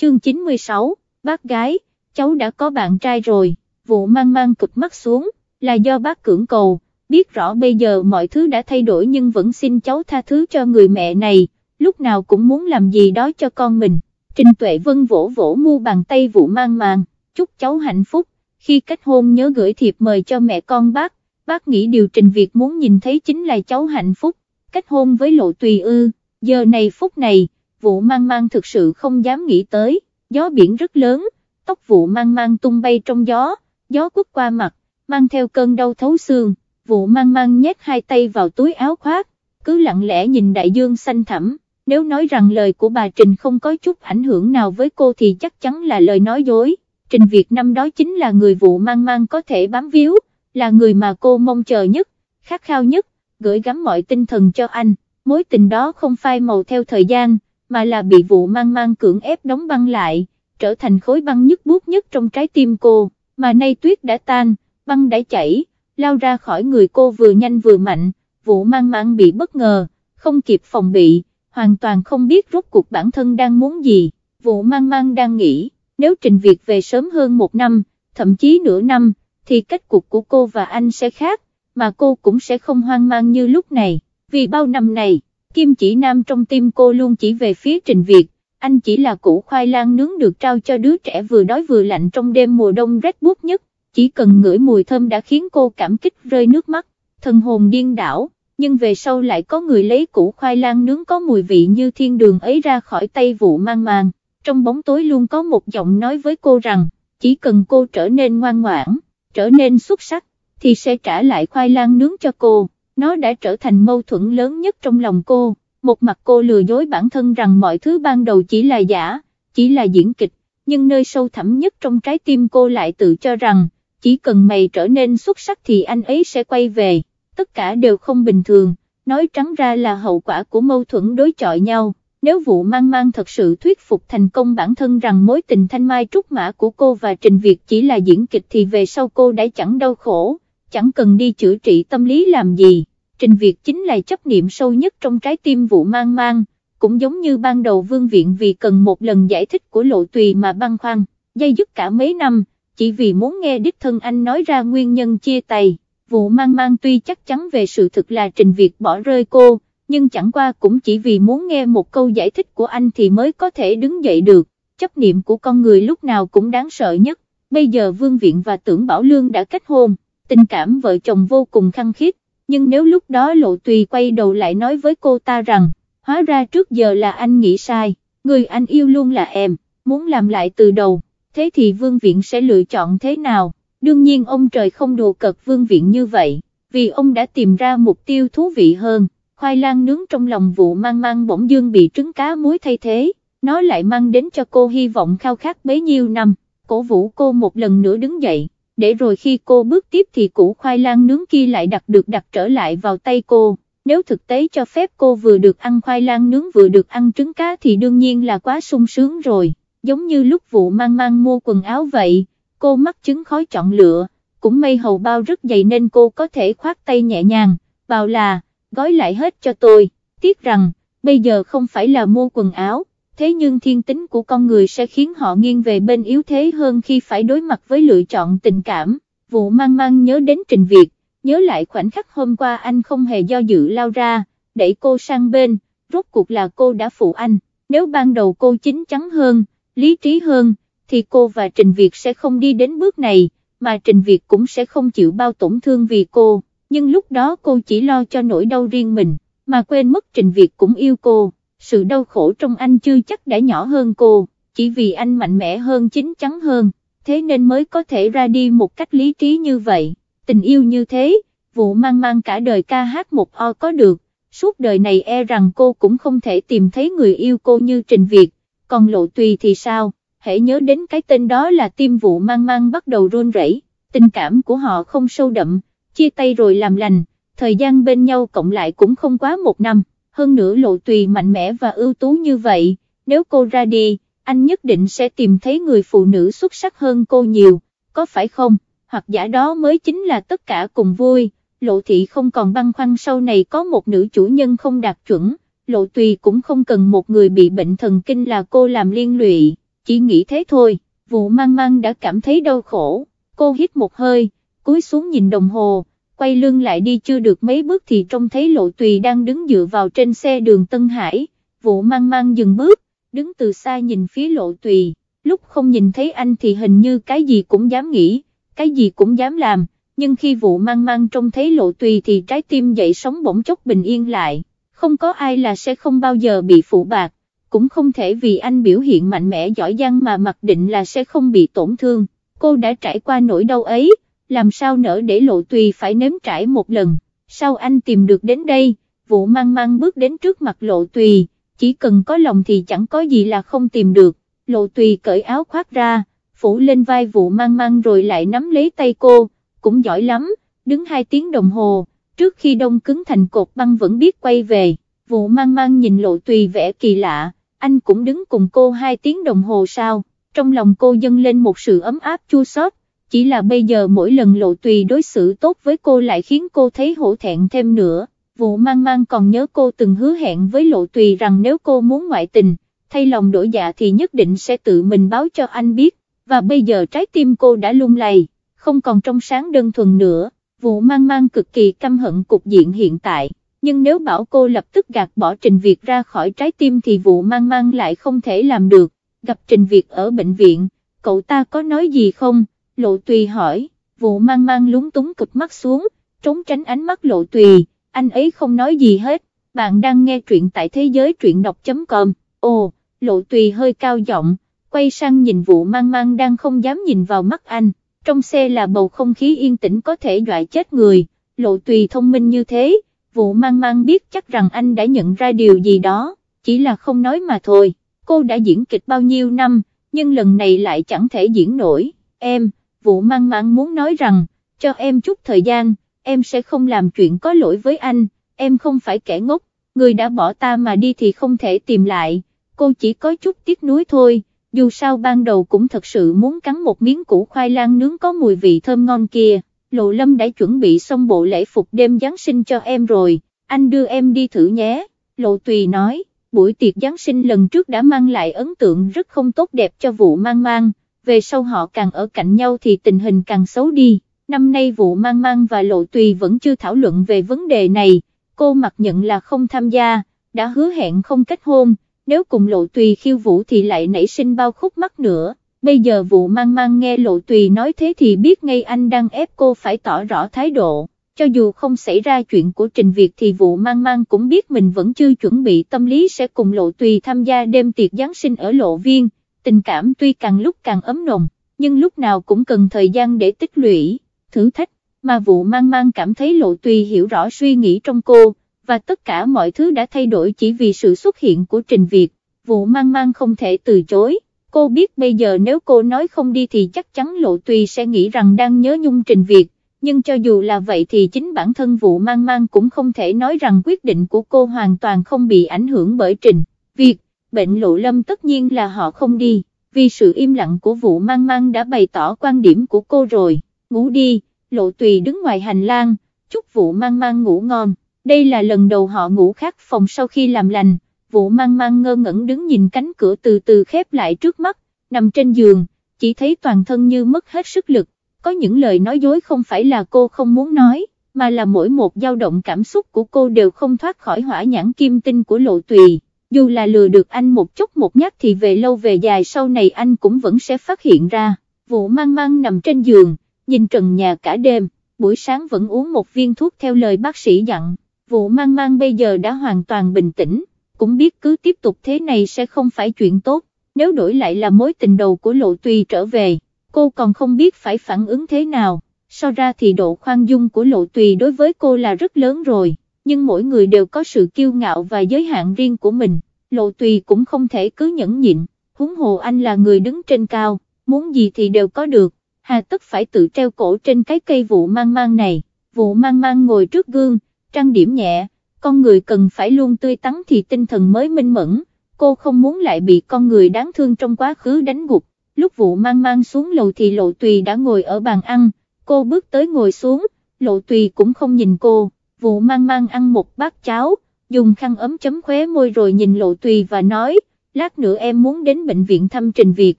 chương 96, bác gái, cháu đã có bạn trai rồi, vụ mang mang cụp mắt xuống, là do bác cưỡng cầu, biết rõ bây giờ mọi thứ đã thay đổi nhưng vẫn xin cháu tha thứ cho người mẹ này, lúc nào cũng muốn làm gì đó cho con mình. Trình Tuệ Vân vỗ vỗ mu bàn tay vụ mang màng, chúc cháu hạnh phúc, khi kết hôn nhớ gửi thiệp mời cho mẹ con bác, bác nghĩ điều Trình Việt muốn nhìn thấy chính là cháu hạnh phúc, kết hôn với lộ tùy ư, giờ này phút này, vụ mang mang thực sự không dám nghĩ tới, gió biển rất lớn, tóc vụ mang mang tung bay trong gió, gió quất qua mặt, mang theo cơn đau thấu xương, vụ mang mang nhét hai tay vào túi áo khoác, cứ lặng lẽ nhìn đại dương xanh thẳm, nếu nói rằng lời của bà Trình không có chút ảnh hưởng nào với cô thì chắc chắn là lời nói dối, Trình Việt năm đó chính là người vụ mang mang có thể bám víu, là người mà cô mong chờ nhất, khát khao nhất, gửi gắm mọi tinh thần cho anh, mối tình đó không phai màu theo thời gian, mà là bị vụ mang mang cưỡng ép đóng băng lại, trở thành khối băng nhức bút nhất trong trái tim cô, mà nay tuyết đã tan, băng đã chảy, lao ra khỏi người cô vừa nhanh vừa mạnh, vụ mang mang bị bất ngờ, không kịp phòng bị, hoàn toàn không biết rốt cuộc bản thân đang muốn gì, vụ mang mang đang nghĩ, nếu Trình việc về sớm hơn một năm, thậm chí nửa năm, thì kết cục của cô và anh sẽ khác, mà cô cũng sẽ không hoang mang như lúc này, vì bao năm này, Kim chỉ nam trong tim cô luôn chỉ về phía Trình Việt, anh chỉ là củ khoai lang nướng được trao cho đứa trẻ vừa đói vừa lạnh trong đêm mùa đông rét buốt nhất, chỉ cần ngửi mùi thơm đã khiến cô cảm kích rơi nước mắt, thần hồn điên đảo, nhưng về sau lại có người lấy củ khoai lang nướng có mùi vị như thiên đường ấy ra khỏi tay vụ mang màng, trong bóng tối luôn có một giọng nói với cô rằng, chỉ cần cô trở nên ngoan ngoãn, trở nên xuất sắc, thì sẽ trả lại khoai lang nướng cho cô, nó đã trở thành mâu thuẫn lớn nhất trong lòng cô, một mặt cô lừa dối bản thân rằng mọi thứ ban đầu chỉ là giả, chỉ là diễn kịch, nhưng nơi sâu thẳm nhất trong trái tim cô lại tự cho rằng, chỉ cần mày trở nên xuất sắc thì anh ấy sẽ quay về, tất cả đều không bình thường, nói trắng ra là hậu quả của mâu thuẫn đối chọi nhau. Nếu vụ mang mang thật sự thuyết phục thành công bản thân rằng mối tình thanh mai trúc mã của cô và Trình Việt chỉ là diễn kịch thì về sau cô đã chẳng đau khổ, chẳng cần đi chữa trị tâm lý làm gì, Trình Việt chính là chấp niệm sâu nhất trong trái tim vụ mang mang, cũng giống như ban đầu vương viện vì cần một lần giải thích của lộ tùy mà băng khoăn, dây dứt cả mấy năm, chỉ vì muốn nghe đích thân anh nói ra nguyên nhân chia tay, vụ mang mang tuy chắc chắn về sự thực là Trình Việt bỏ rơi cô, nhưng chẳng qua cũng chỉ vì muốn nghe một câu giải thích của anh thì mới có thể đứng dậy được, chấp niệm của con người lúc nào cũng đáng sợ nhất, bây giờ Vương Viện và Tưởng Bảo Lương đã kết hôn, tình cảm vợ chồng vô cùng khăng khít, nhưng nếu lúc đó Lộ Tùy quay đầu lại nói với cô ta rằng, hóa ra trước giờ là anh nghĩ sai, người anh yêu luôn là em, muốn làm lại từ đầu, thế thì Vương Viện sẽ lựa chọn thế nào, đương nhiên ông trời không đùa cợt Vương Viện như vậy, vì ông đã tìm ra mục tiêu thú vị hơn khoai lang nướng trong lòng vụ mang mang bỗng dương bị trứng cá muối thay thế, nó lại mang đến cho cô hy vọng khao khát bấy nhiêu năm, cổ vũ cô một lần nữa đứng dậy, để rồi khi cô bước tiếp thì củ khoai lang nướng kia lại đặt được đặt trở lại vào tay cô, nếu thực tế cho phép cô vừa được ăn khoai lang nướng vừa được ăn trứng cá thì đương nhiên là quá sung sướng rồi, giống như lúc vụ mang mang mua quần áo vậy, cô mắc trứng khói chọn lựa, cũng may hầu bao rất dày nên cô có thể khoát tay nhẹ nhàng, bảo là, gói lại hết cho tôi, tiếc rằng, bây giờ không phải là mua quần áo, thế nhưng thiên tính của con người sẽ khiến họ nghiêng về bên yếu thế hơn khi phải đối mặt với lựa chọn tình cảm, vụ mang mang nhớ đến trình Việt, nhớ lại khoảnh khắc hôm qua anh không hề do dự lao ra, đẩy cô sang bên, rốt cuộc là cô đã phụ anh, nếu ban đầu cô chính chắn hơn, lý trí hơn, thì cô và Trình Việt sẽ không đi đến bước này, mà Trình Việt cũng sẽ không chịu bao tổn thương vì cô. Nhưng lúc đó cô chỉ lo cho nỗi đau riêng mình, mà quên mất Trình Việt cũng yêu cô, sự đau khổ trong anh chưa chắc đã nhỏ hơn cô, chỉ vì anh mạnh mẽ hơn chính chắn hơn, thế nên mới có thể ra đi một cách lý trí như vậy, tình yêu như thế, vụ mang mang cả đời ca hát một o có được, suốt đời này e rằng cô cũng không thể tìm thấy người yêu cô như Trình Việt, còn lộ tùy thì sao, hãy nhớ đến cái tên đó là tim vụ mang mang bắt đầu run rẩy, tình cảm của họ không sâu đậm chia tay rồi làm lành, thời gian bên nhau cộng lại cũng không quá một năm, hơn nữa lộ tùy mạnh mẽ và ưu tú như vậy, nếu cô ra đi, anh nhất định sẽ tìm thấy người phụ nữ xuất sắc hơn cô nhiều, có phải không, hoặc giả đó mới chính là tất cả cùng vui, lộ thị không còn băn khoăn sau này có một nữ chủ nhân không đạt chuẩn, lộ tùy cũng không cần một người bị bệnh thần kinh là cô làm liên lụy, chỉ nghĩ thế thôi, vụ mang mang đã cảm thấy đau khổ, cô hít một hơi, cúi xuống nhìn đồng hồ, quay lưng lại đi chưa được mấy bước thì trông thấy lộ tùy đang đứng dựa vào trên xe đường Tân Hải, vụ mang mang dừng bước, đứng từ xa nhìn phía lộ tùy, lúc không nhìn thấy anh thì hình như cái gì cũng dám nghĩ, cái gì cũng dám làm, nhưng khi vụ mang mang trông thấy lộ tùy thì trái tim dậy sóng bỗng chốc bình yên lại, không có ai là sẽ không bao giờ bị phụ bạc, cũng không thể vì anh biểu hiện mạnh mẽ giỏi giang mà mặc định là sẽ không bị tổn thương, cô đã trải qua nỗi đau ấy, làm sao nỡ để lộ tùy phải nếm trải một lần, sao anh tìm được đến đây, vụ mang mang bước đến trước mặt lộ tùy, chỉ cần có lòng thì chẳng có gì là không tìm được, lộ tùy cởi áo khoác ra, phủ lên vai vụ mang mang rồi lại nắm lấy tay cô, cũng giỏi lắm, đứng hai tiếng đồng hồ, trước khi đông cứng thành cột băng vẫn biết quay về, vụ mang mang nhìn lộ tùy vẻ kỳ lạ, anh cũng đứng cùng cô hai tiếng đồng hồ sao, trong lòng cô dâng lên một sự ấm áp chua xót, chỉ là bây giờ mỗi lần lộ tùy đối xử tốt với cô lại khiến cô thấy hổ thẹn thêm nữa, vụ mang mang còn nhớ cô từng hứa hẹn với lộ tùy rằng nếu cô muốn ngoại tình, thay lòng đổi dạ thì nhất định sẽ tự mình báo cho anh biết, và bây giờ trái tim cô đã lung lay, không còn trong sáng đơn thuần nữa, vụ mang mang cực kỳ căm hận cục diện hiện tại, nhưng nếu bảo cô lập tức gạt bỏ Trình Việt ra khỏi trái tim thì vụ mang mang lại không thể làm được, gặp Trình Việt ở bệnh viện, cậu ta có nói gì không, lộ tùy hỏi, vụ mang mang lúng túng cực mắt xuống, trốn tránh ánh mắt lộ tùy, anh ấy không nói gì hết, bạn đang nghe truyện tại thế giới truyện đọc.com, ồ, lộ tùy hơi cao giọng, quay sang nhìn vụ mang mang đang không dám nhìn vào mắt anh, trong xe là bầu không khí yên tĩnh có thể dọa chết người, lộ tùy thông minh như thế, vụ mang mang biết chắc rằng anh đã nhận ra điều gì đó, chỉ là không nói mà thôi, cô đã diễn kịch bao nhiêu năm, nhưng lần này lại chẳng thể diễn nổi, em, vụ mang mang muốn nói rằng, cho em chút thời gian, em sẽ không làm chuyện có lỗi với anh, em không phải kẻ ngốc, người đã bỏ ta mà đi thì không thể tìm lại, cô chỉ có chút tiếc nuối thôi, dù sao ban đầu cũng thật sự muốn cắn một miếng củ khoai lang nướng có mùi vị thơm ngon kia, Lộ Lâm đã chuẩn bị xong bộ lễ phục đêm Giáng sinh cho em rồi, anh đưa em đi thử nhé, Lộ Tùy nói, buổi tiệc Giáng sinh lần trước đã mang lại ấn tượng rất không tốt đẹp cho vụ mang mang, về sau họ càng ở cạnh nhau thì tình hình càng xấu đi, năm nay vụ mang mang và Lộ Tùy vẫn chưa thảo luận về vấn đề này, cô mặc nhận là không tham gia, đã hứa hẹn không kết hôn. Nếu cùng lộ tùy khiêu vũ thì lại nảy sinh bao khúc mắc nữa, bây giờ vụ mang mang nghe lộ tùy nói thế thì biết ngay anh đang ép cô phải tỏ rõ thái độ, cho dù không xảy ra chuyện của Trình Việt thì vụ mang mang cũng biết mình vẫn chưa chuẩn bị tâm lý sẽ cùng lộ tùy tham gia đêm tiệc Giáng sinh ở lộ viên, tình cảm tuy càng lúc càng ấm nồng, nhưng lúc nào cũng cần thời gian để tích lũy, thử thách, mà vụ mang mang cảm thấy lộ tùy hiểu rõ suy nghĩ trong cô và tất cả mọi thứ đã thay đổi chỉ vì sự xuất hiện của Trình Việt, vụ mang mang không thể từ chối, cô biết bây giờ nếu cô nói không đi thì chắc chắn Lộ Tùy sẽ nghĩ rằng đang nhớ nhung Trình Việt, nhưng cho dù là vậy thì chính bản thân vụ mang mang cũng không thể nói rằng quyết định của cô hoàn toàn không bị ảnh hưởng bởi Trình Việt, bệnh lộ lâm tất nhiên là họ không đi, vì sự im lặng của vụ mang mang đã bày tỏ quan điểm của cô rồi, ngủ đi, Lộ Tùy đứng ngoài hành lang, chúc vụ mang mang ngủ ngon. Đây là lần đầu họ ngủ khác phòng sau khi làm lành, vụ mang mang ngơ ngẩn đứng nhìn cánh cửa từ từ khép lại trước mắt, nằm trên giường, chỉ thấy toàn thân như mất hết sức lực, có những lời nói dối không phải là cô không muốn nói, mà là mỗi một dao động cảm xúc của cô đều không thoát khỏi hỏa nhãn kim tinh của lộ tùy. Dù là lừa được anh một chút một nhát thì về lâu về dài sau này anh cũng vẫn sẽ phát hiện ra, vụ mang mang nằm trên giường, nhìn trần nhà cả đêm, buổi sáng vẫn uống một viên thuốc theo lời bác sĩ dặn. Vụ mang mang bây giờ đã hoàn toàn bình tĩnh, cũng biết cứ tiếp tục thế này sẽ không phải chuyện tốt, nếu đổi lại là mối tình đầu của lộ tùy trở về, cô còn không biết phải phản ứng thế nào, so ra thì độ khoan dung của lộ tùy đối với cô là rất lớn rồi, nhưng mỗi người đều có sự kiêu ngạo và giới hạn riêng của mình, lộ tùy cũng không thể cứ nhẫn nhịn, huống hồ anh là người đứng trên cao, muốn gì thì đều có được, hà tất phải tự treo cổ trên cái cây vụ mang mang này, vụ mang mang ngồi trước gương, trang điểm nhẹ, con người cần phải luôn tươi tắn thì tinh thần mới minh mẫn, cô không muốn lại bị con người đáng thương trong quá khứ đánh gục, lúc vụ mang mang xuống lầu thì lộ tùy đã ngồi ở bàn ăn, cô bước tới ngồi xuống, lộ tùy cũng không nhìn cô, vụ mang mang ăn một bát cháo, dùng khăn ấm chấm khóe môi rồi nhìn lộ tùy và nói, lát nữa em muốn đến bệnh viện thăm Trình Việt,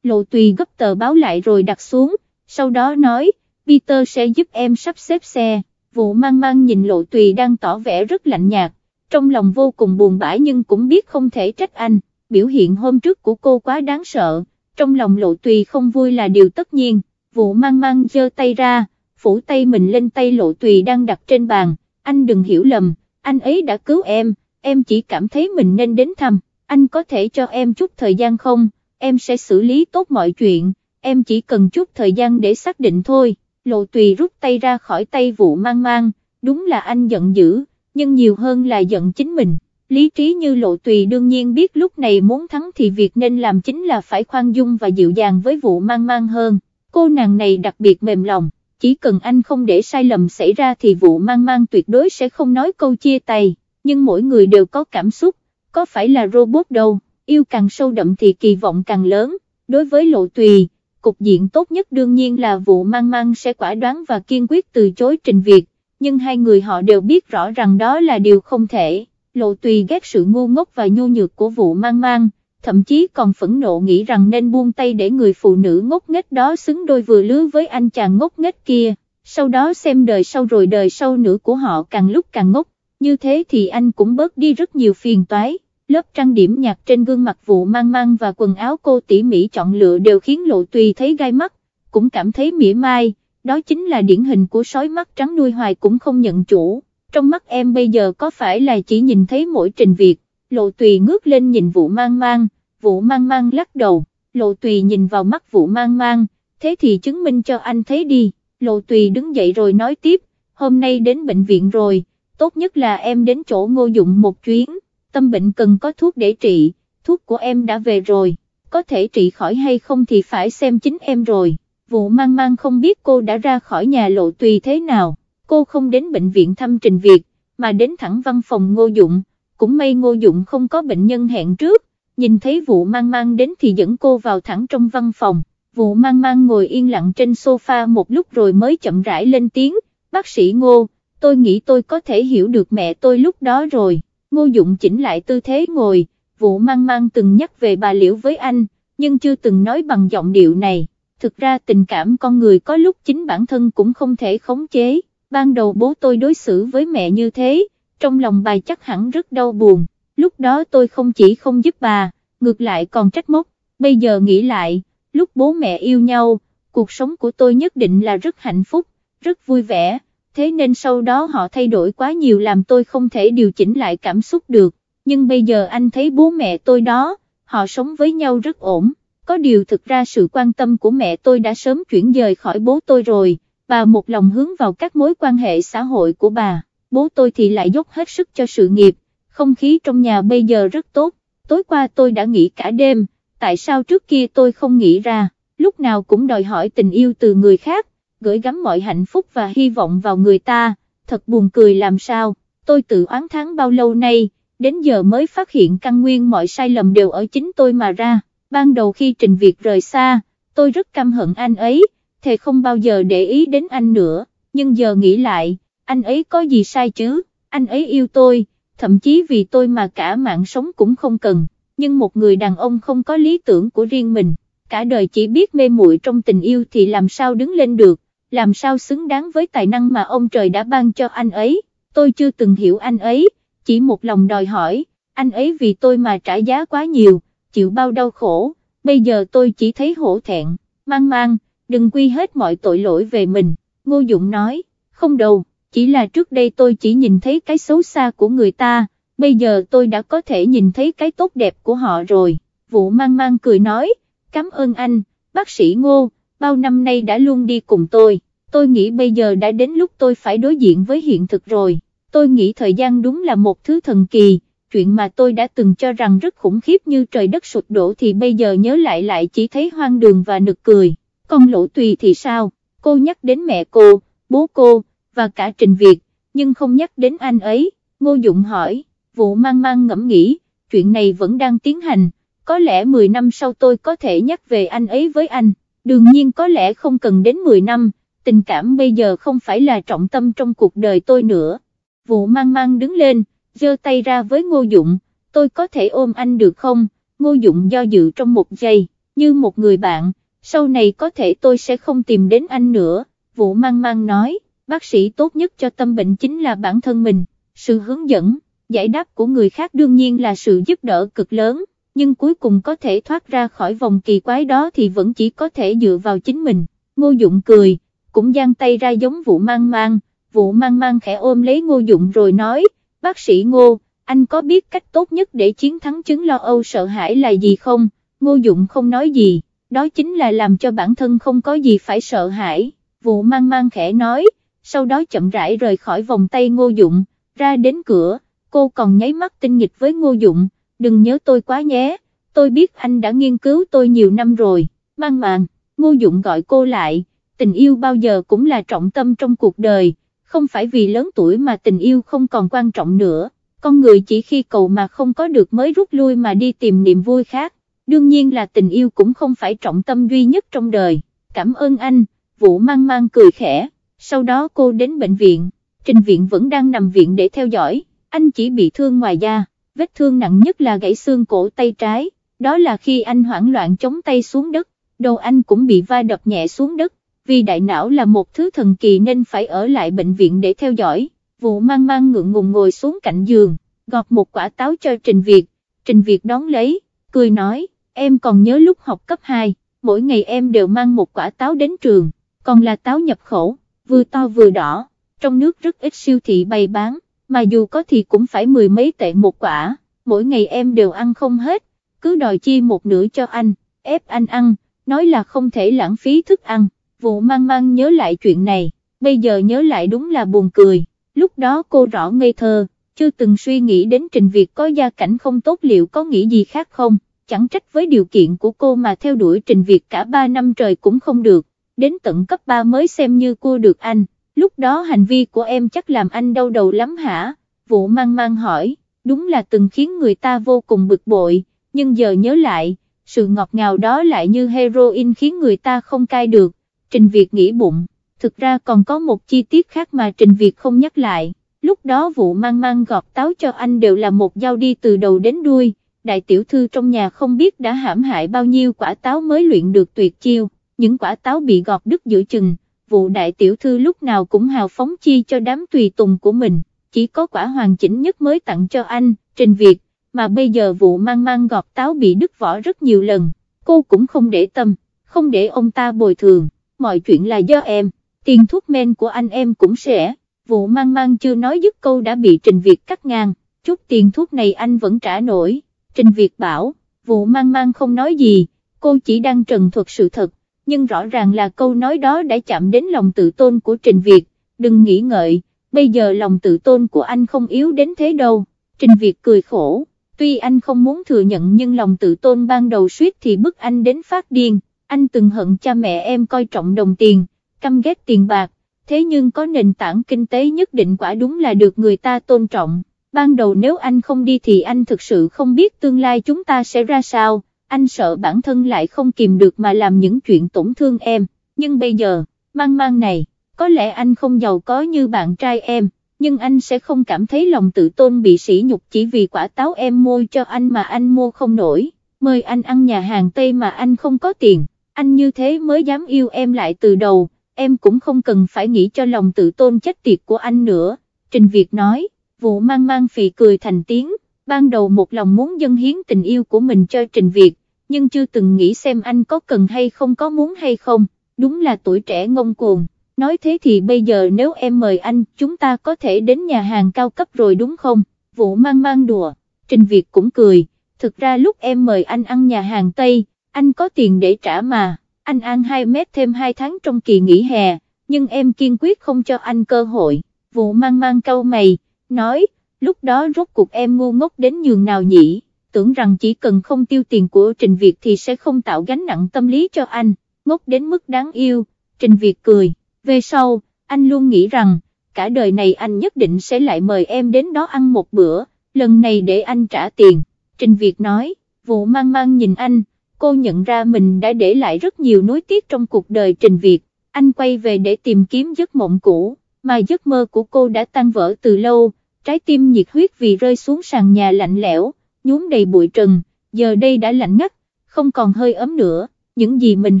Lộ Tùy gấp tờ báo lại rồi đặt xuống, sau đó nói, Peter sẽ giúp em sắp xếp xe, vụ mang mang nhìn Lộ Tùy đang tỏ vẻ rất lạnh nhạt, trong lòng vô cùng buồn bã nhưng cũng biết không thể trách anh, biểu hiện hôm trước của cô quá đáng sợ, trong lòng Lộ Tùy không vui là điều tất nhiên, vụ mang mang giơ tay ra, phủ tay mình lên tay Lộ Tùy đang đặt trên bàn, anh đừng hiểu lầm, anh ấy đã cứu em, em chỉ cảm thấy mình nên đến thăm, anh có thể cho em chút thời gian không, em sẽ xử lý tốt mọi chuyện, em chỉ cần chút thời gian để xác định thôi, lộ tùy rút tay ra khỏi tay vụ mang mang, đúng là anh giận dữ, nhưng nhiều hơn là giận chính mình. Lý trí như lộ tùy đương nhiên biết lúc này muốn thắng thì việc nên làm chính là phải khoan dung và dịu dàng với vụ mang mang hơn, cô nàng này đặc biệt mềm lòng, chỉ cần anh không để sai lầm xảy ra thì vụ mang mang tuyệt đối sẽ không nói câu chia tay, nhưng mỗi người đều có cảm xúc, có phải là robot đâu, yêu càng sâu đậm thì kỳ vọng càng lớn, đối với lộ tùy, cục diện tốt nhất đương nhiên là vụ mang mang sẽ quả đoán và kiên quyết từ chối trình việc, nhưng hai người họ đều biết rõ rằng đó là điều không thể, lộ tùy ghét sự ngu ngốc và nhu nhược của vụ mang mang, thậm chí còn phẫn nộ nghĩ rằng nên buông tay để người phụ nữ ngốc nghếch đó xứng đôi vừa lứa với anh chàng ngốc nghếch kia, sau đó xem đời sau rồi đời sau nữa của họ càng lúc càng ngốc, như thế thì anh cũng bớt đi rất nhiều phiền toái. Lớp trang điểm nhạt trên gương mặt vụ mang mang và quần áo cô tỉ mỉ chọn lựa đều khiến lộ tùy thấy gai mắt, cũng cảm thấy mỉa mai, đó chính là điển hình của sói mắt trắng nuôi hoài cũng không nhận chủ, trong mắt em bây giờ có phải là chỉ nhìn thấy mỗi trình việc, lộ tùy ngước lên nhìn vụ mang mang, vụ mang mang lắc đầu, lộ tùy nhìn vào mắt vụ mang mang, thế thì chứng minh cho anh thấy đi, lộ tùy đứng dậy rồi nói tiếp, hôm nay đến bệnh viện rồi, tốt nhất là em đến chỗ ngô dụng một chuyến, tâm bệnh cần có thuốc để trị, thuốc của em đã về rồi, có thể trị khỏi hay không thì phải xem chính em rồi, vụ mang mang không biết cô đã ra khỏi nhà lộ tùy thế nào, cô không đến bệnh viện thăm trình việc, mà đến thẳng văn phòng ngô dụng, cũng may ngô dụng không có bệnh nhân hẹn trước, nhìn thấy vụ mang mang đến thì dẫn cô vào thẳng trong văn phòng, vụ mang mang ngồi yên lặng trên sofa một lúc rồi mới chậm rãi lên tiếng, bác sĩ ngô, tôi nghĩ tôi có thể hiểu được mẹ tôi lúc đó rồi, ngô dụng chỉnh lại tư thế ngồi, vụ mang mang từng nhắc về bà liễu với anh, nhưng chưa từng nói bằng giọng điệu này, thực ra tình cảm con người có lúc chính bản thân cũng không thể khống chế, ban đầu bố tôi đối xử với mẹ như thế, trong lòng bà chắc hẳn rất đau buồn, lúc đó tôi không chỉ không giúp bà, ngược lại còn trách móc, bây giờ nghĩ lại, lúc bố mẹ yêu nhau, cuộc sống của tôi nhất định là rất hạnh phúc, rất vui vẻ, thế nên sau đó họ thay đổi quá nhiều làm tôi không thể điều chỉnh lại cảm xúc được, nhưng bây giờ anh thấy bố mẹ tôi đó, họ sống với nhau rất ổn, có điều thực ra sự quan tâm của mẹ tôi đã sớm chuyển dời khỏi bố tôi rồi, bà một lòng hướng vào các mối quan hệ xã hội của bà, bố tôi thì lại dốc hết sức cho sự nghiệp, không khí trong nhà bây giờ rất tốt, tối qua tôi đã nghĩ cả đêm, tại sao trước kia tôi không nghĩ ra, lúc nào cũng đòi hỏi tình yêu từ người khác, gửi gắm mọi hạnh phúc và hy vọng vào người ta, thật buồn cười làm sao, tôi tự oán thán bao lâu nay, đến giờ mới phát hiện căn nguyên mọi sai lầm đều ở chính tôi mà ra, ban đầu khi trình việc rời xa, tôi rất căm hận anh ấy, thề không bao giờ để ý đến anh nữa, nhưng giờ nghĩ lại, anh ấy có gì sai chứ, anh ấy yêu tôi, thậm chí vì tôi mà cả mạng sống cũng không cần, nhưng một người đàn ông không có lý tưởng của riêng mình, cả đời chỉ biết mê muội trong tình yêu thì làm sao đứng lên được, làm sao xứng đáng với tài năng mà ông trời đã ban cho anh ấy, tôi chưa từng hiểu anh ấy, chỉ một lòng đòi hỏi, anh ấy vì tôi mà trả giá quá nhiều, chịu bao đau khổ, bây giờ tôi chỉ thấy hổ thẹn, mang mang, đừng quy hết mọi tội lỗi về mình, Ngô Dụng nói, không đâu chỉ là trước đây tôi chỉ nhìn thấy cái xấu xa của người ta, bây giờ tôi đã có thể nhìn thấy cái tốt đẹp của họ rồi, vụ mang mang cười nói, cảm ơn anh, bác sĩ Ngô, bao năm nay đã luôn đi cùng tôi, tôi nghĩ bây giờ đã đến lúc tôi phải đối diện với hiện thực rồi, tôi nghĩ thời gian đúng là một thứ thần kỳ, chuyện mà tôi đã từng cho rằng rất khủng khiếp như trời đất sụp đổ thì bây giờ nhớ lại lại chỉ thấy hoang đường và nực cười, còn lỗ tùy thì sao, cô nhắc đến mẹ cô, bố cô, và cả Trình Việt, nhưng không nhắc đến anh ấy, Ngô Dụng hỏi, vụ mang mang ngẫm nghĩ, chuyện này vẫn đang tiến hành, có lẽ 10 năm sau tôi có thể nhắc về anh ấy với anh, đương nhiên có lẽ không cần đến 10 năm, tình cảm bây giờ không phải là trọng tâm trong cuộc đời tôi nữa. Vụ mang mang đứng lên, giơ tay ra với Ngô Dụng, tôi có thể ôm anh được không, ngô dụng do dự trong một giây, như một người bạn, sau này có thể tôi sẽ không tìm đến anh nữa, vụ mang mang nói, bác sĩ tốt nhất cho tâm bệnh chính là bản thân mình, sự hướng dẫn, giải đáp của người khác đương nhiên là sự giúp đỡ cực lớn, nhưng cuối cùng có thể thoát ra khỏi vòng kỳ quái đó thì vẫn chỉ có thể dựa vào chính mình, ngô dụng cười, cũng giang tay ra giống vụ mang mang, vụ mang mang khẽ ôm lấy ngô dụng rồi nói, bác sĩ ngô, anh có biết cách tốt nhất để chiến thắng chứng lo âu sợ hãi là gì không, ngô dụng không nói gì, đó chính là làm cho bản thân không có gì phải sợ hãi, vụ mang mang khẽ nói, sau đó chậm rãi rời khỏi vòng tay ngô dụng, ra đến cửa, cô còn nháy mắt tinh nghịch với ngô dụng, đừng nhớ tôi quá nhé, tôi biết anh đã nghiên cứu tôi nhiều năm rồi, mang màng, ngô dụng gọi cô lại, tình yêu bao giờ cũng là trọng tâm trong cuộc đời, không phải vì lớn tuổi mà tình yêu không còn quan trọng nữa, con người chỉ khi cầu mà không có được mới rút lui mà đi tìm niềm vui khác, đương nhiên là tình yêu cũng không phải trọng tâm duy nhất trong đời, cảm ơn anh, Vũ mang mang cười khẽ, sau đó cô đến bệnh viện, Trình Viện vẫn đang nằm viện để theo dõi, anh chỉ bị thương ngoài da, vết thương nặng nhất là gãy xương cổ tay trái, đó là khi anh hoảng loạn chống tay xuống đất, đầu anh cũng bị va đập nhẹ xuống đất, vì đại não là một thứ thần kỳ nên phải ở lại bệnh viện để theo dõi, vụ mang mang ngượng ngùng ngồi xuống cạnh giường, gọt một quả táo cho Trình Việt, Trình Việt đón lấy, cười nói, em còn nhớ lúc học cấp 2, mỗi ngày em đều mang một quả táo đến trường, còn là táo nhập khẩu, vừa to vừa đỏ, trong nước rất ít siêu thị bày bán, mà dù có thì cũng phải mười mấy tệ một quả, mỗi ngày em đều ăn không hết, cứ đòi chi một nửa cho anh, ép anh ăn, nói là không thể lãng phí thức ăn, vụ mang mang nhớ lại chuyện này, bây giờ nhớ lại đúng là buồn cười, lúc đó cô rõ ngây thơ, chưa từng suy nghĩ đến trình việc có gia cảnh không tốt liệu có nghĩ gì khác không, chẳng trách với điều kiện của cô mà theo đuổi trình việc cả 3 năm trời cũng không được, đến tận cấp 3 mới xem như cô được anh, lúc đó hành vi của em chắc làm anh đau đầu lắm hả, vụ mang mang hỏi, đúng là từng khiến người ta vô cùng bực bội, nhưng giờ nhớ lại, sự ngọt ngào đó lại như heroin khiến người ta không cai được, Trình Việt nghĩ bụng, thực ra còn có một chi tiết khác mà Trình Việt không nhắc lại, lúc đó vụ mang mang gọt táo cho anh đều là một dao đi từ đầu đến đuôi, đại tiểu thư trong nhà không biết đã hãm hại bao nhiêu quả táo mới luyện được tuyệt chiêu, những quả táo bị gọt đứt giữa chừng, vụ đại tiểu thư lúc nào cũng hào phóng chi cho đám tùy tùng của mình, chỉ có quả hoàn chỉnh nhất mới tặng cho anh, Trình Việt, mà bây giờ vụ mang mang gọt táo bị đứt vỏ rất nhiều lần, cô cũng không để tâm, không để ông ta bồi thường, mọi chuyện là do em, tiền thuốc men của anh em cũng sẽ, vụ mang mang chưa nói dứt câu đã bị Trình Việt cắt ngang, chút tiền thuốc này anh vẫn trả nổi, Trình Việt bảo, vụ mang mang không nói gì, cô chỉ đang trần thuật sự thật, nhưng rõ ràng là câu nói đó đã chạm đến lòng tự tôn của Trình Việt, đừng nghĩ ngợi, bây giờ lòng tự tôn của anh không yếu đến thế đâu, Trình Việt cười khổ, tuy anh không muốn thừa nhận nhưng lòng tự tôn ban đầu suýt thì bức anh đến phát điên, anh từng hận cha mẹ em coi trọng đồng tiền, căm ghét tiền bạc, thế nhưng có nền tảng kinh tế nhất định quả đúng là được người ta tôn trọng, ban đầu nếu anh không đi thì anh thực sự không biết tương lai chúng ta sẽ ra sao anh sợ bản thân lại không kìm được mà làm những chuyện tổn thương em, nhưng bây giờ, mang mang này, có lẽ anh không giàu có như bạn trai em, nhưng anh sẽ không cảm thấy lòng tự tôn bị sỉ nhục chỉ vì quả táo em mua cho anh mà anh mua không nổi, mời anh ăn nhà hàng Tây mà anh không có tiền, anh như thế mới dám yêu em lại từ đầu, em cũng không cần phải nghĩ cho lòng tự tôn chết tiệt của anh nữa, Trình Việt nói, vụ mang mang phì cười thành tiếng, ban đầu một lòng muốn dâng hiến tình yêu của mình cho Trình Việt, nhưng chưa từng nghĩ xem anh có cần hay không có muốn hay không, đúng là tuổi trẻ ngông cuồng, nói thế thì bây giờ nếu em mời anh chúng ta có thể đến nhà hàng cao cấp rồi đúng không, vụ mang mang đùa, Trình Việt cũng cười, thực ra lúc em mời anh ăn nhà hàng Tây, anh có tiền để trả mà, anh ăn 2 mét thêm 2 tháng trong kỳ nghỉ hè, nhưng em kiên quyết không cho anh cơ hội, vụ mang mang câu mày, nói, lúc đó rốt cuộc em ngu ngốc đến nhường nào nhỉ? Tưởng rằng chỉ cần không tiêu tiền của Trình Việt thì sẽ không tạo gánh nặng tâm lý cho anh, ngốc đến mức đáng yêu, Trình Việt cười, về sau, anh luôn nghĩ rằng, cả đời này anh nhất định sẽ lại mời em đến đó ăn một bữa, lần này để anh trả tiền, Trình Việt nói, vụ mang mang nhìn anh, cô nhận ra mình đã để lại rất nhiều nối tiếc trong cuộc đời Trình Việt, anh quay về để tìm kiếm giấc mộng cũ, mà giấc mơ của cô đã tan vỡ từ lâu, trái tim nhiệt huyết vì rơi xuống sàn nhà lạnh lẽo nhuốm đầy bụi trần, giờ đây đã lạnh ngắt, không còn hơi ấm nữa, những gì mình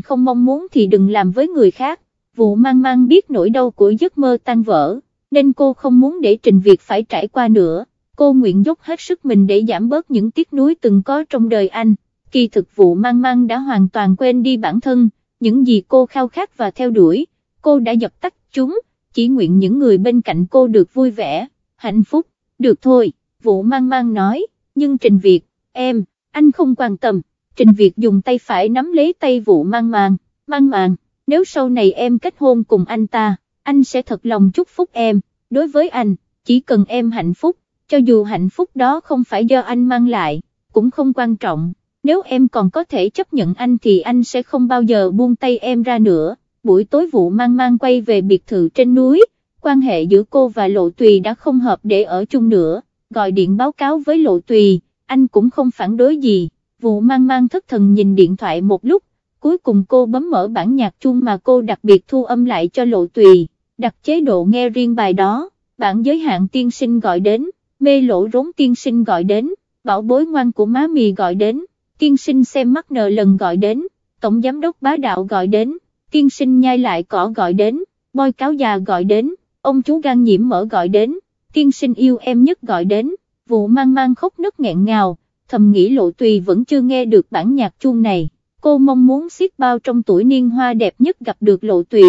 không mong muốn thì đừng làm với người khác, vụ mang mang biết nỗi đau của giấc mơ tan vỡ, nên cô không muốn để Trình Việt phải trải qua nữa, cô nguyện dốc hết sức mình để giảm bớt những tiếc nuối từng có trong đời anh, kỳ thực vụ mang mang đã hoàn toàn quên đi bản thân, những gì cô khao khát và theo đuổi, cô đã dập tắt chúng, chỉ nguyện những người bên cạnh cô được vui vẻ, hạnh phúc, được thôi, vụ mang mang nói, nhưng Trình Việt, em, anh không quan tâm, Trình Việt dùng tay phải nắm lấy tay vụ mang mang, mang mang, nếu sau này em kết hôn cùng anh ta, anh sẽ thật lòng chúc phúc em, đối với anh, chỉ cần em hạnh phúc, cho dù hạnh phúc đó không phải do anh mang lại, cũng không quan trọng, nếu em còn có thể chấp nhận anh thì anh sẽ không bao giờ buông tay em ra nữa, buổi tối vụ mang mang quay về biệt thự trên núi, quan hệ giữa cô và Lộ Tùy đã không hợp để ở chung nữa, gọi điện báo cáo với Lộ Tùy, anh cũng không phản đối gì, vụ mang mang thất thần nhìn điện thoại một lúc, cuối cùng cô bấm mở bản nhạc chung mà cô đặc biệt thu âm lại cho Lộ Tùy, đặt chế độ nghe riêng bài đó, bản giới hạn tiên sinh gọi đến, mê lỗ rốn tiên sinh gọi đến, bảo bối ngoan của má mì gọi đến, tiên sinh xem mắt nờ lần gọi đến, tổng giám đốc bá đạo gọi đến, tiên sinh nhai lại cỏ gọi đến, bôi cáo già gọi đến, ông chú gan nhiễm mỡ gọi đến, tiên sinh yêu em nhất gọi đến, vụ mang mang khóc nức nghẹn ngào, thầm nghĩ lộ tùy vẫn chưa nghe được bản nhạc chuông này, cô mong muốn xiết bao trong tuổi niên hoa đẹp nhất gặp được lộ tùy,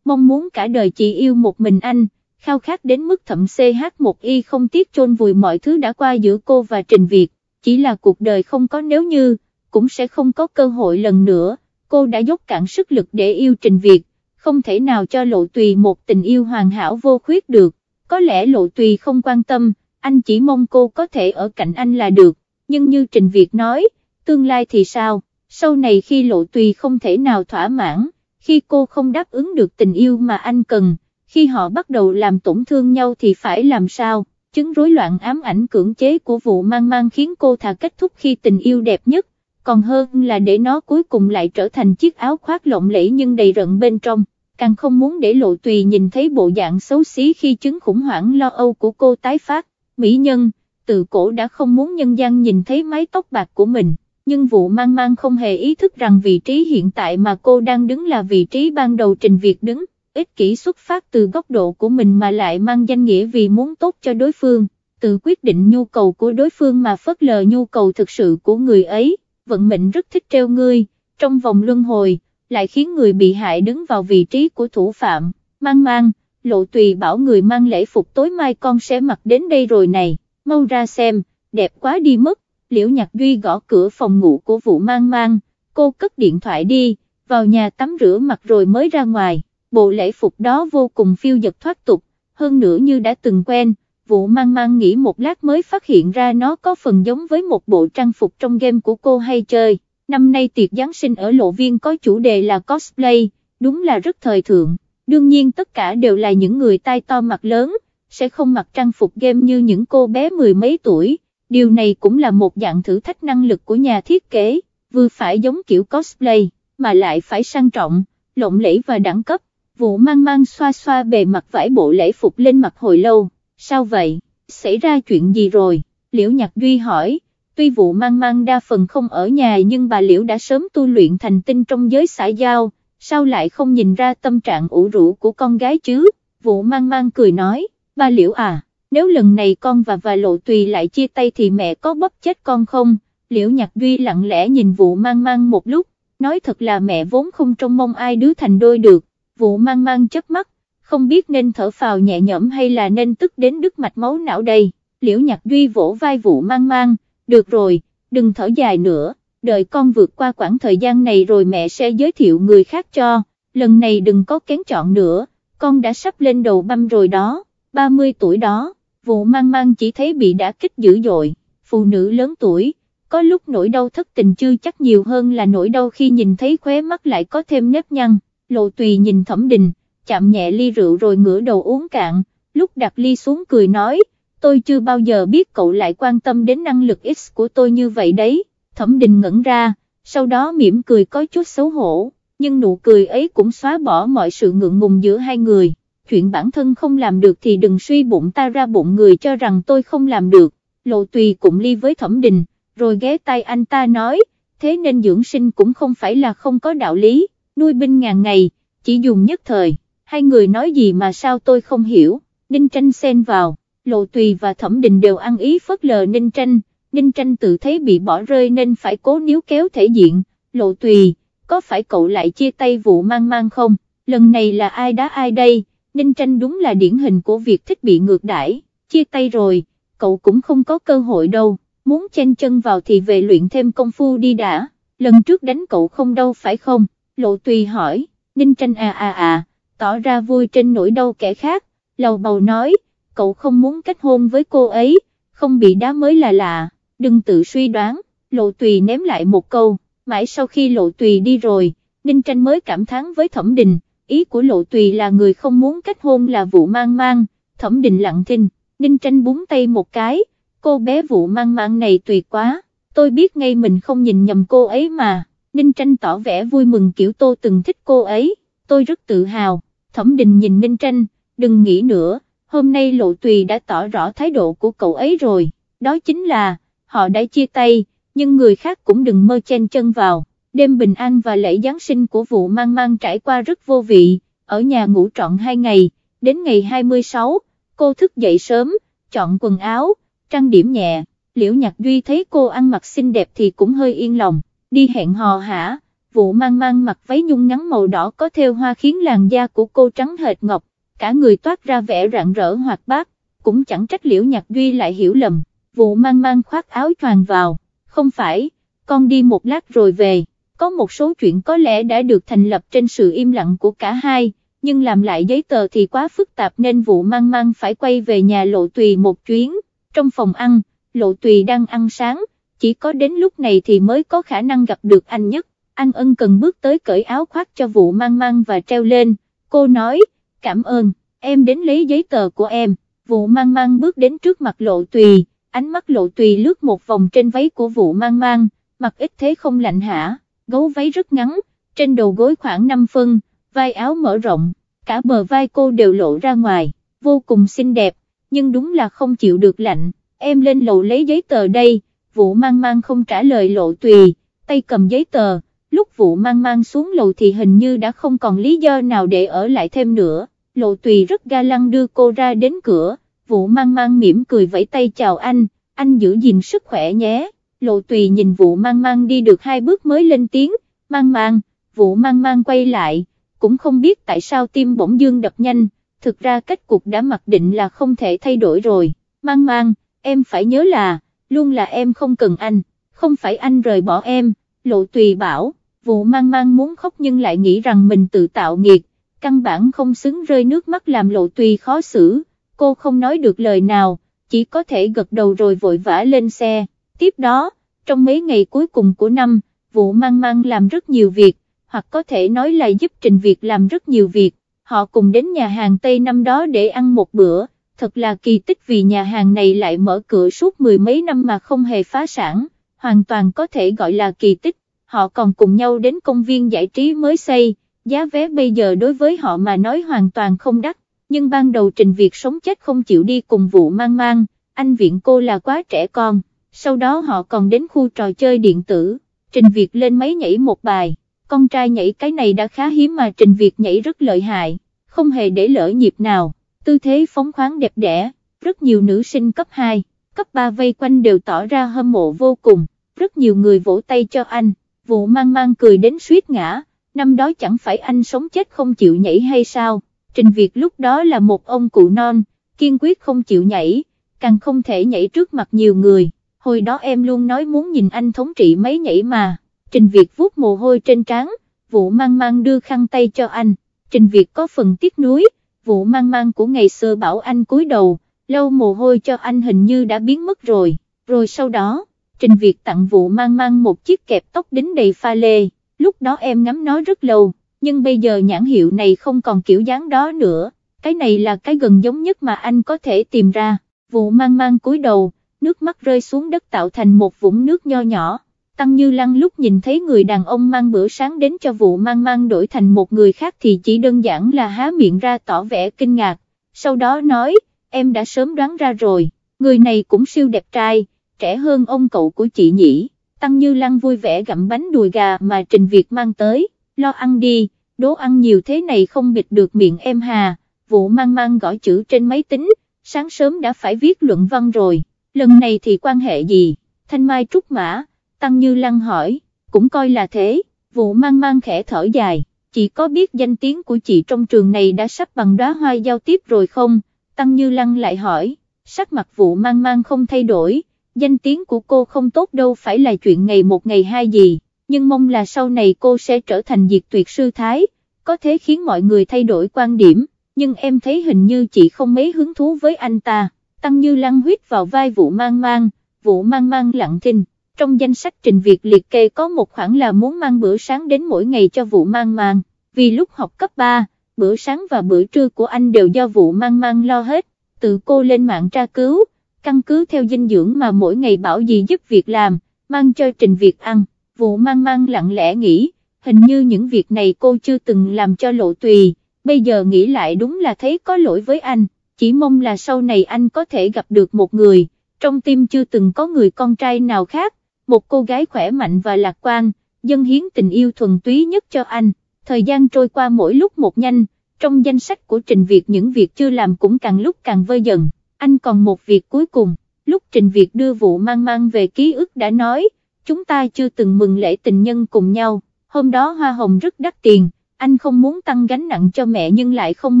mong muốn cả đời chỉ yêu một mình anh, khao khát đến mức thậm CH1Y không tiếc chôn vùi mọi thứ đã qua giữa cô và Trình Việt, chỉ là cuộc đời không có nếu như, cũng sẽ không có cơ hội lần nữa, cô đã dốc cạn sức lực để yêu Trình Việt, không thể nào cho lộ tùy một tình yêu hoàn hảo vô khuyết được, có lẽ lộ tùy không quan tâm, anh chỉ mong cô có thể ở cạnh anh là được, nhưng như Trình Việt nói, tương lai thì sao, sau này khi lộ tùy không thể nào thỏa mãn, khi cô không đáp ứng được tình yêu mà anh cần, khi họ bắt đầu làm tổn thương nhau thì phải làm sao, chứng rối loạn ám ảnh cưỡng chế của vụ mang mang khiến cô thà kết thúc khi tình yêu đẹp nhất, còn hơn là để nó cuối cùng lại trở thành chiếc áo khoác lộng lẫy nhưng đầy rận bên trong, càng không muốn để lộ tùy nhìn thấy bộ dạng xấu xí khi chứng khủng hoảng lo âu của cô tái phát, mỹ nhân, tự cổ đã không muốn nhân gian nhìn thấy mái tóc bạc của mình. Nhưng vụ mang mang không hề ý thức rằng vị trí hiện tại mà cô đang đứng là vị trí ban đầu trình việc đứng, ích kỷ xuất phát từ góc độ của mình mà lại mang danh nghĩa vì muốn tốt cho đối phương, tự quyết định nhu cầu của đối phương mà phớt lờ nhu cầu thực sự của người ấy, vận mệnh rất thích treo ngươi, trong vòng luân hồi, lại khiến người bị hại đứng vào vị trí của thủ phạm, mang mang, lộ tùy bảo người mang lễ phục tối mai con sẽ mặc đến đây rồi này, mau ra xem, đẹp quá đi mất, liễu nhạc duy gõ cửa phòng ngủ của vụ mang mang, cô cất điện thoại đi, vào nhà tắm rửa mặt rồi mới ra ngoài. Bộ lễ phục đó vô cùng phiêu dật thoát tục, hơn nữa như đã từng quen, vụ mang mang nghĩ một lát mới phát hiện ra nó có phần giống với một bộ trang phục trong game của cô hay chơi. Năm nay tiệc Giáng sinh ở lộ viên có chủ đề là cosplay, đúng là rất thời thượng, đương nhiên tất cả đều là những người tai to mặt lớn, sẽ không mặc trang phục game như những cô bé mười mấy tuổi, điều này cũng là một dạng thử thách năng lực của nhà thiết kế, vừa phải giống kiểu cosplay, mà lại phải sang trọng, lộng lẫy và đẳng cấp, vụ mang mang xoa xoa bề mặt vải bộ lễ phục lên mặt hồi lâu, sao vậy, xảy ra chuyện gì rồi, liễu nhạc duy hỏi, tuy vụ mang mang đa phần không ở nhà nhưng bà liễu đã sớm tu luyện thành tinh trong giới xã giao, sao lại không nhìn ra tâm trạng ủ rũ của con gái chứ, vụ mang mang cười nói, bà liễu à, nếu lần này con và và lộ tùy lại chia tay thì mẹ có bóp chết con không, liễu nhạc duy lặng lẽ nhìn vụ mang mang một lúc, nói thật là mẹ vốn không trông mong ai đứa thành đôi được. Vụ mang mang chớp mắt, không biết nên thở phào nhẹ nhõm hay là nên tức đến đứt mạch máu não đây, liễu nhạc duy vỗ vai vụ mang mang, được rồi, đừng thở dài nữa, đợi con vượt qua quãng thời gian này rồi mẹ sẽ giới thiệu người khác cho, lần này đừng có kén chọn nữa, con đã sắp lên đầu băm rồi đó, 30 tuổi đó, vụ mang mang chỉ thấy bị đã kích dữ dội, phụ nữ lớn tuổi, có lúc nỗi đau thất tình chưa chắc nhiều hơn là nỗi đau khi nhìn thấy khóe mắt lại có thêm nếp nhăn lộ tùy nhìn thẩm đình, chạm nhẹ ly rượu rồi ngửa đầu uống cạn, lúc đặt ly xuống cười nói, tôi chưa bao giờ biết cậu lại quan tâm đến năng lực X của tôi như vậy đấy, thẩm đình ngẩn ra, sau đó mỉm cười có chút xấu hổ, nhưng nụ cười ấy cũng xóa bỏ mọi sự ngượng ngùng giữa hai người, chuyện bản thân không làm được thì đừng suy bụng ta ra bụng người cho rằng tôi không làm được, lộ tùy cũng ly với thẩm đình, rồi ghé tay anh ta nói, thế nên dưỡng sinh cũng không phải là không có đạo lý, nuôi binh ngàn ngày, chỉ dùng nhất thời, hai người nói gì mà sao tôi không hiểu, Ninh Tranh xen vào, Lộ Tùy và Thẩm Đình đều ăn ý phớt lờ Ninh Tranh, Ninh Tranh tự thấy bị bỏ rơi nên phải cố níu kéo thể diện, Lộ Tùy, có phải cậu lại chia tay vụ mang mang không, lần này là ai đá ai đây, Ninh Tranh đúng là điển hình của việc thích bị ngược đãi, chia tay rồi, cậu cũng không có cơ hội đâu, muốn chen chân vào thì về luyện thêm công phu đi đã, lần trước đánh cậu không đâu phải không, Lộ Tùy hỏi, Ninh Tranh à à à, tỏ ra vui trên nỗi đau kẻ khác, lầu bầu nói, cậu không muốn kết hôn với cô ấy, không bị đá mới là lạ, đừng tự suy đoán, lộ tùy ném lại một câu, mãi sau khi lộ tùy đi rồi, Ninh Tranh mới cảm thán với Thẩm Đình, ý của lộ tùy là người không muốn kết hôn là vụ mang mang, Thẩm Đình lặng thinh, Ninh Tranh búng tay một cái, cô bé vụ mang mang này tuyệt quá, tôi biết ngay mình không nhìn nhầm cô ấy mà, Ninh Tranh tỏ vẻ vui mừng kiểu tô từng thích cô ấy, tôi rất tự hào, Thẩm Đình nhìn Ninh Tranh, đừng nghĩ nữa, hôm nay Lộ Tùy đã tỏ rõ thái độ của cậu ấy rồi, đó chính là, họ đã chia tay, nhưng người khác cũng đừng mơ chen chân vào, đêm bình an và lễ Giáng sinh của vụ mang mang trải qua rất vô vị, ở nhà ngủ trọn hai ngày, đến ngày 26, cô thức dậy sớm, chọn quần áo, trang điểm nhẹ, liễu nhạc duy thấy cô ăn mặc xinh đẹp thì cũng hơi yên lòng, đi hẹn hò hả, vụ mang mang mặc váy nhung ngắn màu đỏ có thêu hoa khiến làn da của cô trắng hệt ngọc, cả người toát ra vẻ rạng rỡ hoạt bát, cũng chẳng trách liễu nhạc duy lại hiểu lầm, vụ mang mang khoác áo choàng vào, không phải, con đi một lát rồi về, có một số chuyện có lẽ đã được thành lập trên sự im lặng của cả hai, nhưng làm lại giấy tờ thì quá phức tạp nên vụ mang mang phải quay về nhà lộ tùy một chuyến, trong phòng ăn, lộ tùy đang ăn sáng, chỉ có đến lúc này thì mới có khả năng gặp được anh nhất, anh ân cần bước tới cởi áo khoác cho vụ mang mang và treo lên, cô nói, cảm ơn, em đến lấy giấy tờ của em, vụ mang mang bước đến trước mặt lộ tùy, ánh mắt lộ tùy lướt một vòng trên váy của vụ mang mang, mặc ít thế không lạnh hả, gấu váy rất ngắn, trên đầu gối khoảng 5 phân, vai áo mở rộng, cả bờ vai cô đều lộ ra ngoài, vô cùng xinh đẹp, nhưng đúng là không chịu được lạnh, em lên lầu lấy giấy tờ đây, vụ mang mang không trả lời lộ tùy, tay cầm giấy tờ, lúc vụ mang mang xuống lầu thì hình như đã không còn lý do nào để ở lại thêm nữa lộ tùy rất ga lăng đưa cô ra đến cửa, Vũ mang mang mỉm cười vẫy tay chào anh, anh giữ gìn sức khỏe nhé, lộ tùy nhìn Vũ mang mang đi được hai bước mới lên tiếng, mang mang, Vũ mang mang quay lại, cũng không biết tại sao tim bỗng dương đập nhanh, thực ra kết cục đã mặc định là không thể thay đổi rồi, mang mang, em phải nhớ là, luôn là em không cần anh, không phải anh rời bỏ em, lộ tùy bảo, Vũ mang mang muốn khóc nhưng lại nghĩ rằng mình tự tạo nghiệt, căn bản không xứng rơi nước mắt làm lộ tùy khó xử, cô không nói được lời nào, chỉ có thể gật đầu rồi vội vã lên xe, tiếp đó, trong mấy ngày cuối cùng của năm, vụ mang mang làm rất nhiều việc, hoặc có thể nói là giúp Trình Việt làm rất nhiều việc, họ cùng đến nhà hàng Tây năm đó để ăn một bữa, thật là kỳ tích vì nhà hàng này lại mở cửa suốt mười mấy năm mà không hề phá sản, hoàn toàn có thể gọi là kỳ tích, họ còn cùng nhau đến công viên giải trí mới xây, giá vé bây giờ đối với họ mà nói hoàn toàn không đắt, nhưng ban đầu Trình Việt sống chết không chịu đi cùng vụ mang mang, anh viện cô là quá trẻ con, sau đó họ còn đến khu trò chơi điện tử, Trình Việt lên máy nhảy một bài, con trai nhảy cái này đã khá hiếm mà Trình Việt nhảy rất lợi hại, không hề để lỡ nhịp nào, tư thế phóng khoáng đẹp đẽ, rất nhiều nữ sinh cấp 2, cấp 3 vây quanh đều tỏ ra hâm mộ vô cùng, rất nhiều người vỗ tay cho anh, vụ mang mang cười đến suýt ngã năm đó chẳng phải anh sống chết không chịu nhảy hay sao, Trình Việt lúc đó là một ông cụ non, kiên quyết không chịu nhảy, càng không thể nhảy trước mặt nhiều người, hồi đó em luôn nói muốn nhìn anh thống trị mấy nhảy mà, Trình Việt vuốt mồ hôi trên trán, vụ mang mang đưa khăn tay cho anh, Trình Việt có phần tiếc nuối, vụ mang mang của ngày xưa bảo anh cúi đầu, lâu mồ hôi cho anh hình như đã biến mất rồi, rồi sau đó, Trình Việt tặng vụ mang mang một chiếc kẹp tóc đính đầy pha lê lúc đó em ngắm nó rất lâu, nhưng bây giờ nhãn hiệu này không còn kiểu dáng đó nữa, cái này là cái gần giống nhất mà anh có thể tìm ra, vụ mang mang cúi đầu, nước mắt rơi xuống đất tạo thành một vũng nước nho nhỏ. Tăng Như Lăng lúc nhìn thấy người đàn ông mang bữa sáng đến cho vụ mang mang đổi thành một người khác thì chỉ đơn giản là há miệng ra tỏ vẻ kinh ngạc, sau đó nói, em đã sớm đoán ra rồi, người này cũng siêu đẹp trai, trẻ hơn ông cậu của chị nhỉ, Tăng Như Lăng vui vẻ gặm bánh đùi gà mà Trình Việt mang tới, lo ăn đi, đố ăn nhiều thế này không bịt được miệng em hà, vụ mang mang gõ chữ trên máy tính, sáng sớm đã phải viết luận văn rồi, lần này thì quan hệ gì, Thanh Mai Trúc Mã, Tăng Như Lăng hỏi, cũng coi là thế, vụ mang mang khẽ thở dài, chị có biết danh tiếng của chị trong trường này đã sắp bằng đóa hoa giao tiếp rồi không, Tăng Như Lăng lại hỏi, sắc mặt vụ mang mang không thay đổi, danh tiếng của cô không tốt đâu phải là chuyện ngày một ngày hai gì, nhưng mong là sau này cô sẽ trở thành diệt tuyệt sư thái, có thể khiến mọi người thay đổi quan điểm, nhưng em thấy hình như chị không mấy hứng thú với anh ta, Tăng Như Lăng huyết vào vai vụ mang mang, vụ mang mang lặng thinh, trong danh sách trình việc liệt kê có một khoản là muốn mang bữa sáng đến mỗi ngày cho vụ mang mang, vì lúc học cấp 3, bữa sáng và bữa trưa của anh đều do vụ mang mang lo hết, tự cô lên mạng tra cứu, căn cứ theo dinh dưỡng mà mỗi ngày bảo gì giúp việc làm, mang cho trình việc ăn, vụ mang mang lặng lẽ nghĩ, hình như những việc này cô chưa từng làm cho lộ tùy, bây giờ nghĩ lại đúng là thấy có lỗi với anh, chỉ mong là sau này anh có thể gặp được một người, trong tim chưa từng có người con trai nào khác, một cô gái khỏe mạnh và lạc quan, dân hiến tình yêu thuần túy nhất cho anh, thời gian trôi qua mỗi lúc một nhanh, trong danh sách của Trình Việt những việc chưa làm cũng càng lúc càng vơi dần, anh còn một việc cuối cùng, lúc Trình Việt đưa vụ mang mang về ký ức đã nói, chúng ta chưa từng mừng lễ tình nhân cùng nhau, hôm đó hoa hồng rất đắt tiền, anh không muốn tăng gánh nặng cho mẹ nhưng lại không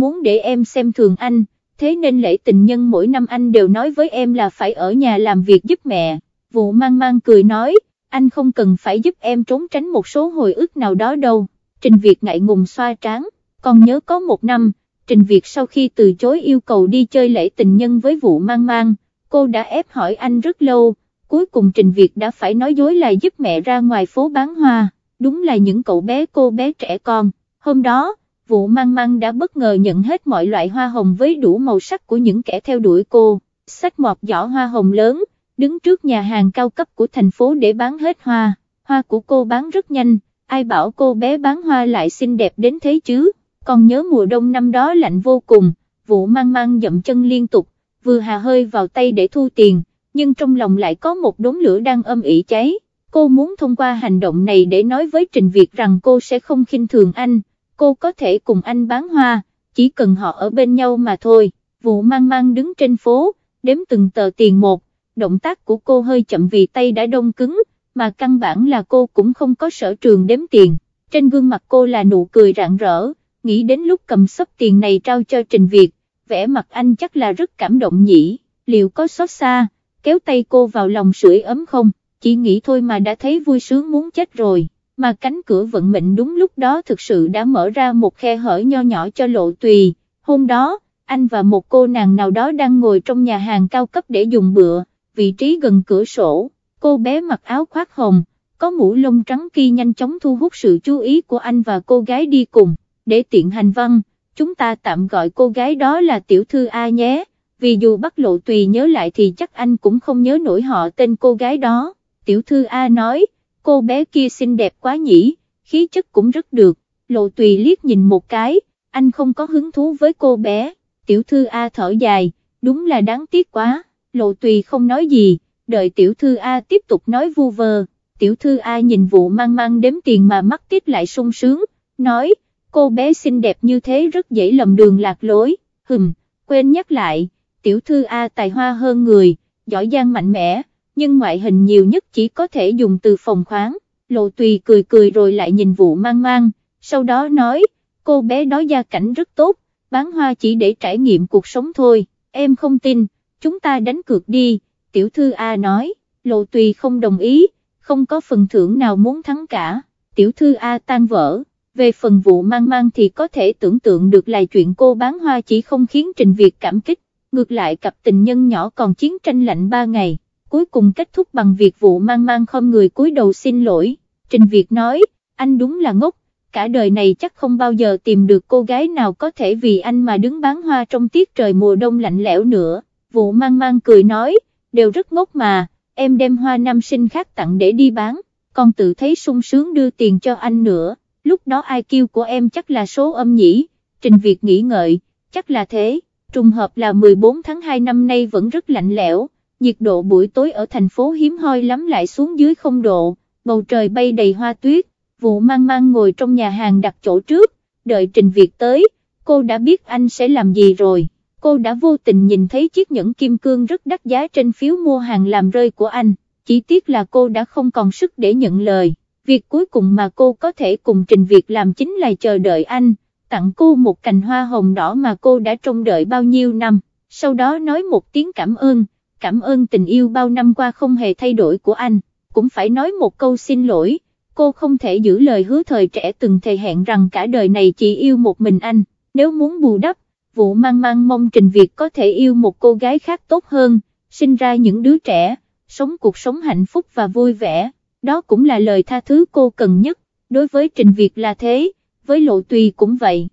muốn để em xem thường anh, thế nên lễ tình nhân mỗi năm anh đều nói với em là phải ở nhà làm việc giúp mẹ, vụ mang mang cười nói, anh không cần phải giúp em trốn tránh một số hồi ức nào đó đâu, Trình Việt ngại ngùng xoa tráng, còn nhớ có một năm, Trình Việt sau khi từ chối yêu cầu đi chơi lễ tình nhân với vụ mang mang, cô đã ép hỏi anh rất lâu, cuối cùng Trình Việt đã phải nói dối là giúp mẹ ra ngoài phố bán hoa, đúng là những cậu bé cô bé trẻ con, hôm đó, vụ mang mang đã bất ngờ nhận hết mọi loại hoa hồng với đủ màu sắc của những kẻ theo đuổi cô, xách một giỏ hoa hồng lớn, đứng trước nhà hàng cao cấp của thành phố để bán hết hoa, hoa của cô bán rất nhanh, ai bảo cô bé bán hoa lại xinh đẹp đến thế chứ, còn nhớ mùa đông năm đó lạnh vô cùng, vụ mang mang dậm chân liên tục, vừa hà hơi vào tay để thu tiền, nhưng trong lòng lại có một đốm lửa đang âm ỉ cháy, cô muốn thông qua hành động này để nói với Trình Việt rằng cô sẽ không khinh thường anh, cô có thể cùng anh bán hoa, chỉ cần họ ở bên nhau mà thôi, vụ mang mang đứng trên phố, đếm từng tờ tiền một, động tác của cô hơi chậm vì tay đã đông cứng, mà căn bản là cô cũng không có sở trường đếm tiền, trên gương mặt cô là nụ cười rạng rỡ, nghĩ đến lúc cầm sấp tiền này trao cho Trình Việt, vẻ mặt anh chắc là rất cảm động nhỉ, liệu có xót xa, kéo tay cô vào lòng sưởi ấm không, chỉ nghĩ thôi mà đã thấy vui sướng muốn chết rồi, mà cánh cửa vận mệnh đúng lúc đó thực sự đã mở ra một khe hở nho nhỏ cho lộ tùy, hôm đó, anh và một cô nàng nào đó đang ngồi trong nhà hàng cao cấp để dùng bữa, vị trí gần cửa sổ, cô bé mặc áo khoác hồng, có mũ lông trắng kia nhanh chóng thu hút sự chú ý của anh và cô gái đi cùng, để tiện hành văn, chúng ta tạm gọi cô gái đó là tiểu thư A nhé, vì dù bắt lộ tùy nhớ lại thì chắc anh cũng không nhớ nổi họ tên cô gái đó, tiểu thư A nói, cô bé kia xinh đẹp quá nhỉ, khí chất cũng rất được, lộ tùy liếc nhìn một cái, anh không có hứng thú với cô bé, tiểu thư A thở dài, đúng là đáng tiếc quá, lộ tùy không nói gì, đợi tiểu thư A tiếp tục nói vu vơ, tiểu thư A nhìn vụ mang mang đếm tiền mà mắt tít lại sung sướng, nói, cô bé xinh đẹp như thế rất dễ lầm đường lạc lối, hừm, quên nhắc lại, tiểu thư A tài hoa hơn người, giỏi giang mạnh mẽ, nhưng ngoại hình nhiều nhất chỉ có thể dùng từ phòng khoáng, lộ tùy cười cười rồi lại nhìn vụ mang mang, sau đó nói, cô bé đó gia cảnh rất tốt, bán hoa chỉ để trải nghiệm cuộc sống thôi, em không tin, chúng ta đánh cược đi, tiểu thư A nói, lộ tùy không đồng ý, không có phần thưởng nào muốn thắng cả, tiểu thư A tan vỡ, về phần vụ mang mang thì có thể tưởng tượng được là chuyện cô bán hoa chỉ không khiến Trình Việt cảm kích, ngược lại cặp tình nhân nhỏ còn chiến tranh lạnh ba ngày, cuối cùng kết thúc bằng việc vụ mang mang không người cúi đầu xin lỗi, Trình Việt nói, anh đúng là ngốc, cả đời này chắc không bao giờ tìm được cô gái nào có thể vì anh mà đứng bán hoa trong tiết trời mùa đông lạnh lẽo nữa, vụ mang mang cười nói, đều rất ngốc mà, em đem hoa nam sinh khác tặng để đi bán, còn tự thấy sung sướng đưa tiền cho anh nữa, lúc đó IQ của em chắc là số âm nhỉ, Trình Việt nghĩ ngợi, chắc là thế, trùng hợp là 14 tháng 2 năm nay vẫn rất lạnh lẽo, nhiệt độ buổi tối ở thành phố hiếm hoi lắm lại xuống dưới không độ, bầu trời bay đầy hoa tuyết, vụ mang mang ngồi trong nhà hàng đặt chỗ trước, đợi Trình Việt tới, cô đã biết anh sẽ làm gì rồi, cô đã vô tình nhìn thấy chiếc nhẫn kim cương rất đắt giá trên phiếu mua hàng làm rơi của anh, chỉ tiếc là cô đã không còn sức để nhận lời, việc cuối cùng mà cô có thể cùng Trình Việt làm chính là chờ đợi anh, tặng cô một cành hoa hồng đỏ mà cô đã trông đợi bao nhiêu năm, sau đó nói một tiếng cảm ơn, cảm ơn tình yêu bao năm qua không hề thay đổi của anh, cũng phải nói một câu xin lỗi, cô không thể giữ lời hứa thời trẻ từng thề hẹn rằng cả đời này chỉ yêu một mình anh, nếu muốn bù đắp, vụ mang mang mong Trình Việt có thể yêu một cô gái khác tốt hơn, sinh ra những đứa trẻ, sống cuộc sống hạnh phúc và vui vẻ, đó cũng là lời tha thứ cô cần nhất, đối với Trình Việt là thế, với Lộ Tùy cũng vậy.